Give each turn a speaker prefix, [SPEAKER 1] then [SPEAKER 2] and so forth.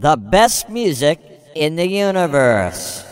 [SPEAKER 1] the best music in the universe.